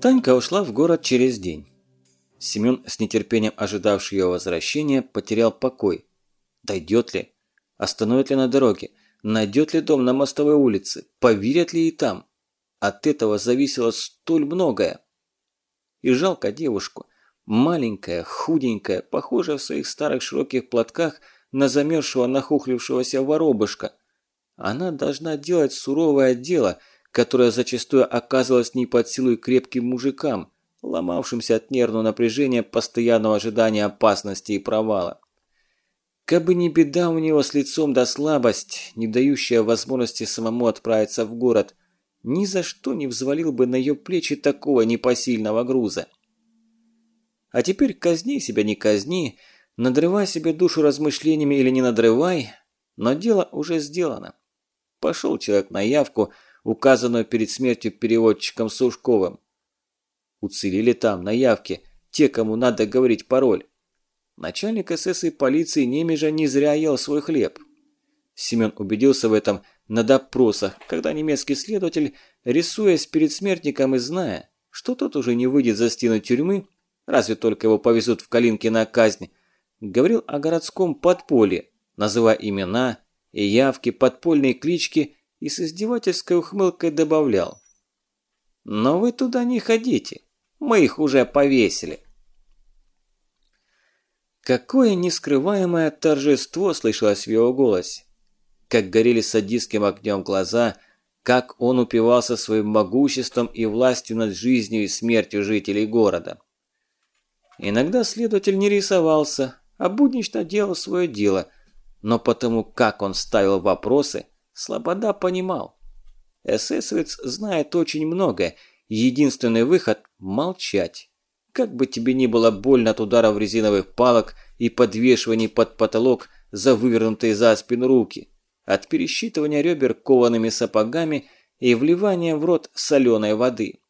Танька ушла в город через день. Семен, с нетерпением ожидавший ее возвращения, потерял покой. Дойдет ли? Остановит ли на дороге? Найдет ли дом на мостовой улице? Поверят ли и там? От этого зависело столь многое. И жалко девушку. Маленькая, худенькая, похожая в своих старых широких платках на замерзшего нахухлившегося воробушка. Она должна делать суровое дело, которое зачастую оказывалось не под силу крепким мужикам, ломавшимся от нервного напряжения постоянного ожидания опасности и провала. Кабы не беда у него с лицом да слабость, не дающая возможности самому отправиться в город, ни за что не взвалил бы на ее плечи такого непосильного груза. А теперь казни себя не казни, надрывай себе душу размышлениями или не надрывай, но дело уже сделано. Пошел человек на явку, указанную перед смертью переводчиком Сушковым. Уцелели там, на явке, те, кому надо говорить пароль. Начальник СС и полиции Немежа не зря ел свой хлеб. Семен убедился в этом на допросах, когда немецкий следователь, рисуясь перед смертником и зная, что тот уже не выйдет за стену тюрьмы, разве только его повезут в Калинки на казнь, говорил о городском подполье, называя имена и явки, подпольные клички и с издевательской ухмылкой добавлял. «Но вы туда не ходите, мы их уже повесили». Какое нескрываемое торжество слышалось в его голосе как горели садистским огнем глаза, как он упивался своим могуществом и властью над жизнью и смертью жителей города. Иногда следователь не рисовался, а буднично делал свое дело, но потому как он ставил вопросы, Слобода понимал. Эсэсовец знает очень многое, единственный выход – молчать. Как бы тебе ни было больно от ударов резиновых палок и подвешиваний под потолок за вывернутые за спину руки от пересчитывания ребер коваными сапогами и вливания в рот соленой воды.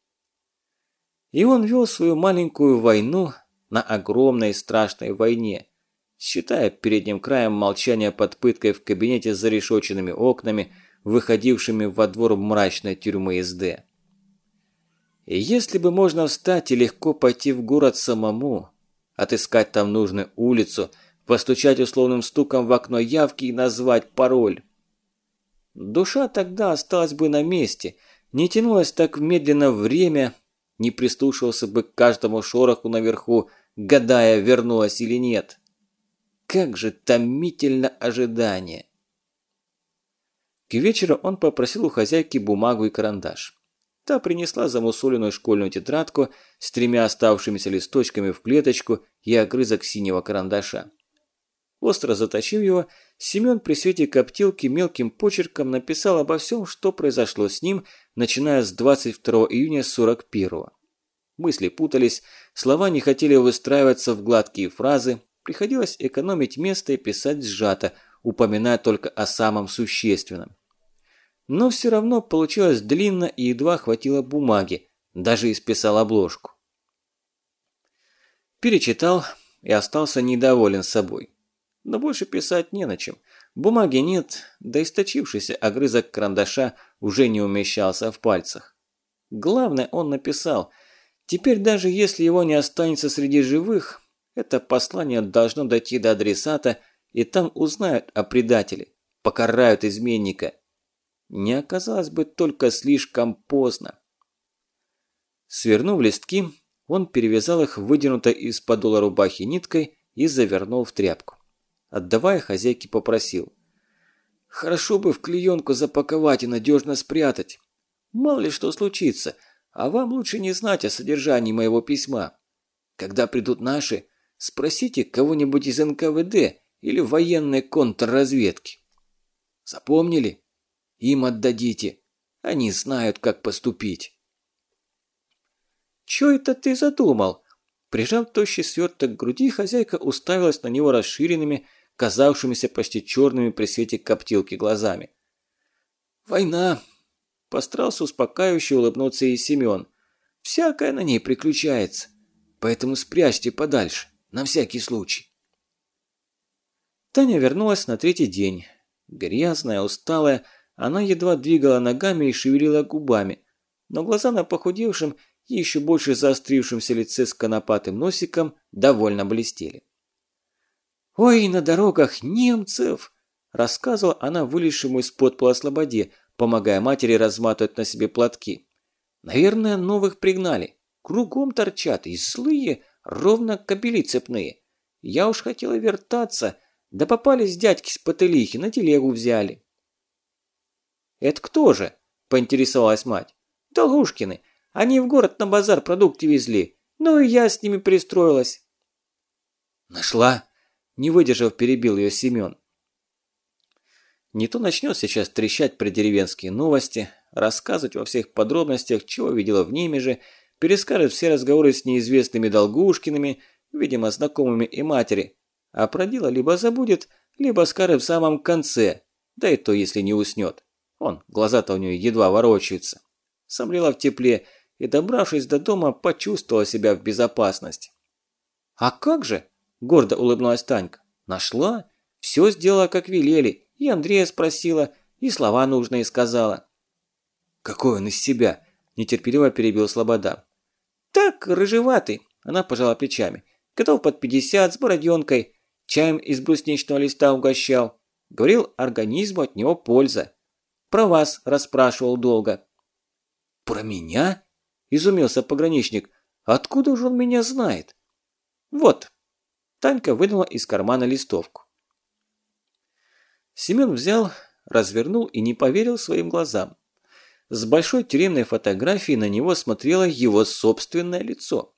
И он вел свою маленькую войну на огромной страшной войне, считая передним краем молчания под пыткой в кабинете с зарешоченными окнами, выходившими во двор мрачной тюрьмы СД. И если бы можно встать и легко пойти в город самому, отыскать там нужную улицу, постучать условным стуком в окно явки и назвать пароль, Душа тогда осталась бы на месте, не тянулась так медленно время, не прислушивался бы к каждому шороху наверху, гадая, вернулась или нет. Как же томительно ожидание! К вечеру он попросил у хозяйки бумагу и карандаш. Та принесла замусоленную школьную тетрадку с тремя оставшимися листочками в клеточку и огрызок синего карандаша. Остро затащив его, Семен при свете коптилки мелким почерком написал обо всем, что произошло с ним, начиная с 22 июня 41-го. Мысли путались, слова не хотели выстраиваться в гладкие фразы, приходилось экономить место и писать сжато, упоминая только о самом существенном. Но все равно получилось длинно и едва хватило бумаги, даже исписал обложку. Перечитал и остался недоволен собой но больше писать не на чем. Бумаги нет, да источившийся огрызок карандаша уже не умещался в пальцах. Главное он написал. Теперь даже если его не останется среди живых, это послание должно дойти до адресата, и там узнают о предателе, покарают изменника. Не оказалось бы только слишком поздно. Свернув листки, он перевязал их вытянутой из подола рубахи ниткой и завернул в тряпку отдавая хозяйке, попросил. «Хорошо бы в клеенку запаковать и надежно спрятать. Мало ли что случится, а вам лучше не знать о содержании моего письма. Когда придут наши, спросите кого-нибудь из НКВД или военной контрразведки. Запомнили? Им отдадите. Они знают, как поступить». «Чё это ты задумал?» Прижав тощий сверток к груди, хозяйка уставилась на него расширенными, казавшимися почти черными при свете коптилки глазами. «Война!» – постарался успокаивающе улыбнуться и Семен. «Всякое на ней приключается, поэтому спрячьте подальше, на всякий случай». Таня вернулась на третий день. Грязная, усталая, она едва двигала ногами и шевелила губами, но глаза на похудевшем, и еще больше заострившемся лице с конопатым носиком довольно блестели. «Ой, на дорогах немцев!» – рассказывала она вылезшему из-под пола слободе, помогая матери разматывать на себе платки. «Наверное, новых пригнали. Кругом торчат и злые, ровно кобели цепные. Я уж хотела вертаться, да попались дядьки с потылихи, на телегу взяли». «Это кто же?» – поинтересовалась мать. «Долушкины. Они в город на базар продукты везли. Ну и я с ними пристроилась». «Нашла?» – не выдержав, перебил ее Семен. Не то начнет сейчас трещать про деревенские новости, рассказывать во всех подробностях, чего видела в Немеже, перескажет все разговоры с неизвестными Долгушкиными, видимо, знакомыми и матери, а про дело либо забудет, либо скажет в самом конце, да и то, если не уснет. Он, глаза-то у нее едва ворочаются. Сомлела в тепле и, добравшись до дома, почувствовала себя в безопасности. «А как же?» – гордо улыбнулась Танька. «Нашла? Все сделала, как велели, и Андрея спросила, и слова нужные сказала». «Какой он из себя?» – нетерпеливо перебил Слобода. «Так, рыжеватый», – она пожала плечами. «Готов под пятьдесят, с бороденкой, чаем из брусничного листа угощал. Говорил, организму от него польза. Про вас расспрашивал долго». «Про меня?» – изумился пограничник. «Откуда же он меня знает?» «Вот». Танька вынула из кармана листовку. Семен взял, развернул и не поверил своим глазам. С большой тюремной фотографией на него смотрело его собственное лицо.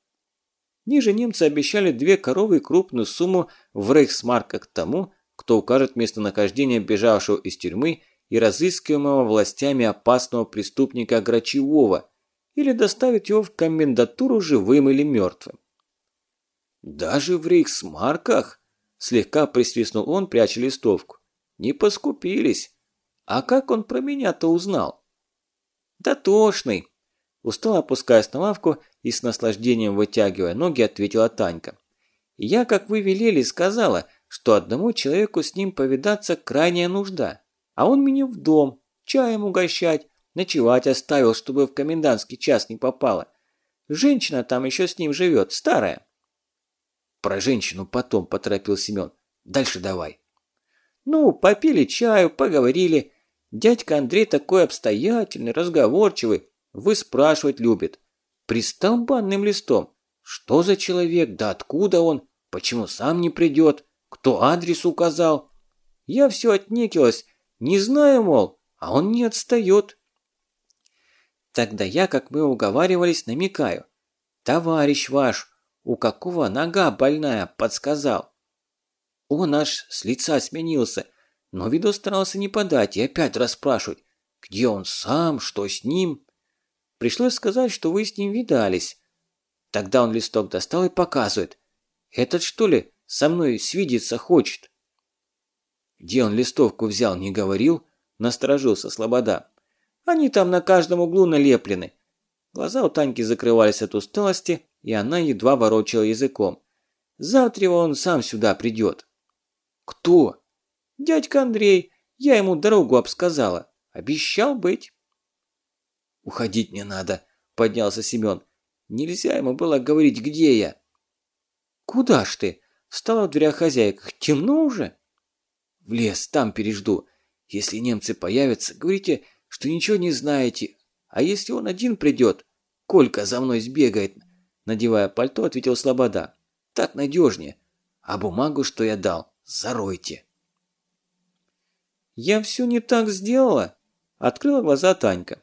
Ниже немцы обещали две коровы и крупную сумму в рейхсмарках тому, кто укажет местонахождение бежавшего из тюрьмы и разыскиваемого властями опасного преступника Грачевого или доставить его в комендатуру живым или мертвым. «Даже в рейхсмарках?» – слегка присвистнул он, пряча листовку. «Не поскупились. А как он про меня-то узнал?» «Да тошный!» Устало опускаясь на лавку и с наслаждением вытягивая ноги, ответила Танька. «Я, как вы велели, сказала, что одному человеку с ним повидаться крайняя нужда. А он меня в дом, чаем угощать, ночевать оставил, чтобы в комендантский час не попало. Женщина там еще с ним живет, старая. Про женщину потом поторопил Семен. Дальше давай. Ну, попили чаю, поговорили. Дядька Андрей такой обстоятельный, разговорчивый. Вы спрашивать любит. Пристал банным листом. Что за человек, да откуда он, почему сам не придет, кто адрес указал. Я все отнекилась, не знаю, мол, а он не отстает. Тогда я, как мы уговаривались, намекаю. Товарищ ваш, у какого нога больная, подсказал. Он аж с лица сменился, но виду старался не подать и опять расспрашивать, где он сам, что с ним. Пришлось сказать, что вы с ним видались. Тогда он листок достал и показывает. Этот что ли со мной свидеться хочет? Где он листовку взял, не говорил? Насторожился Слобода. Они там на каждом углу налеплены. Глаза у Таньки закрывались от усталости, и она едва ворочала языком. Завтра он сам сюда придет. Кто? Дядька Андрей. Я ему дорогу обсказала. Обещал быть. Уходить мне надо, поднялся Семен. Нельзя ему было говорить, где я. Куда ж ты? Встала в дверях хозяйка. Темно уже? В лес, там пережду. Если немцы появятся, говорите, что ничего не знаете. А если он один придет? Колька за мной сбегает. Надевая пальто, ответил Слобода. Так надежнее. А бумагу, что я дал, заройте. Я все не так сделала. Открыла глаза Танька.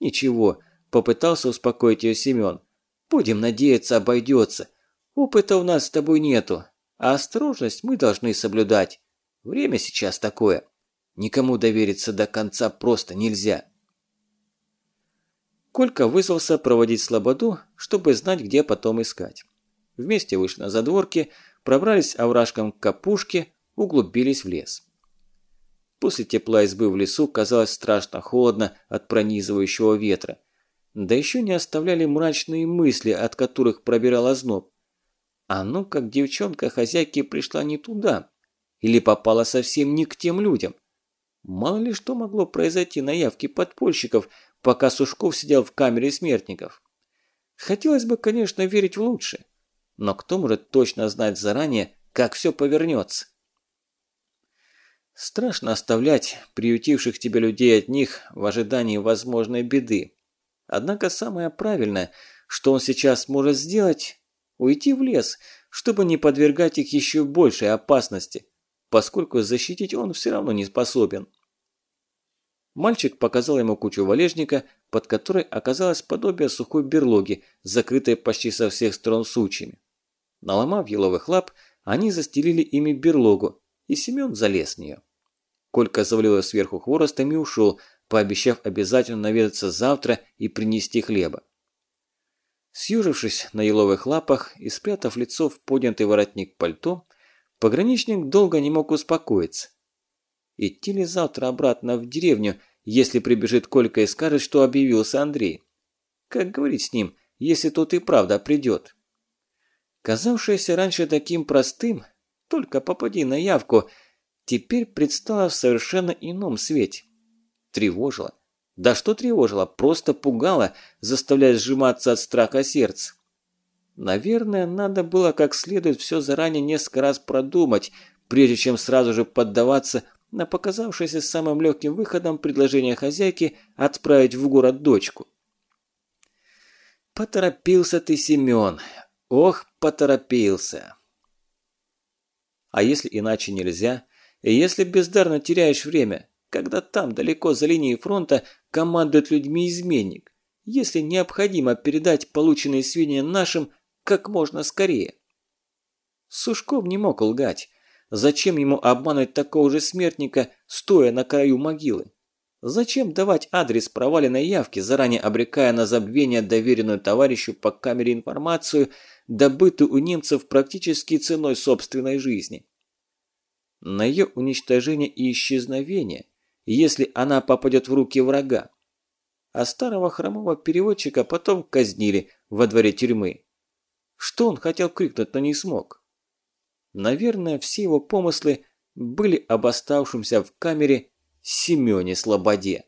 Ничего, попытался успокоить ее Семен. Будем надеяться, обойдется. Опыта у нас с тобой нету, а осторожность мы должны соблюдать. Время сейчас такое. Никому довериться до конца просто нельзя. Колька вызвался проводить Слободу, чтобы знать, где потом искать. Вместе вышли на задворки, пробрались овражком к капушке, углубились в лес. После тепла избы в лесу казалось страшно холодно от пронизывающего ветра. Да еще не оставляли мрачные мысли, от которых пробирал озноб. А ну как девчонка хозяйки пришла не туда, или попала совсем не к тем людям. Мало ли что могло произойти на явке подпольщиков, пока Сушков сидел в камере смертников. Хотелось бы, конечно, верить в лучшее. Но кто может точно знать заранее, как все повернется? Страшно оставлять приютивших тебя людей от них в ожидании возможной беды. Однако самое правильное, что он сейчас может сделать – уйти в лес, чтобы не подвергать их еще большей опасности, поскольку защитить он все равно не способен. Мальчик показал ему кучу валежника, под которой оказалось подобие сухой берлоги, закрытой почти со всех сторон сучьями. Наломав еловых лап, они застелили ими берлогу, и Семен залез в нее. Колька завалил ее сверху хворостом и ушел, пообещав обязательно наведаться завтра и принести хлеба. Съежившись на еловых лапах и спрятав лицо в поднятый воротник пальто, пограничник долго не мог успокоиться. Идти ли завтра обратно в деревню, если прибежит Колька и скажет, что объявился Андрей? Как говорить с ним, если тот и правда придет? Казавшееся раньше таким простым, только попади на явку, теперь предстало в совершенно ином свете. Тревожило. Да что тревожило, просто пугало, заставляя сжиматься от страха сердце. Наверное, надо было как следует все заранее несколько раз продумать, прежде чем сразу же поддаваться на показавшееся самым легким выходом предложение хозяйки отправить в город дочку. «Поторопился ты, Семен, Ох, поторопился. А если иначе нельзя? И если бездарно теряешь время, когда там, далеко за линией фронта, командует людьми изменник? Если необходимо передать полученные сведения нашим как можно скорее? Сушков не мог лгать. Зачем ему обманывать такого же смертника, стоя на краю могилы? Зачем давать адрес проваленной явки, заранее обрекая на забвение доверенную товарищу по камере информацию, добытую у немцев практически ценой собственной жизни? На ее уничтожение и исчезновение, если она попадет в руки врага. А старого хромого переводчика потом казнили во дворе тюрьмы. Что он хотел крикнуть, но не смог? Наверное, все его помыслы были об оставшемся в камере Семене Слободе.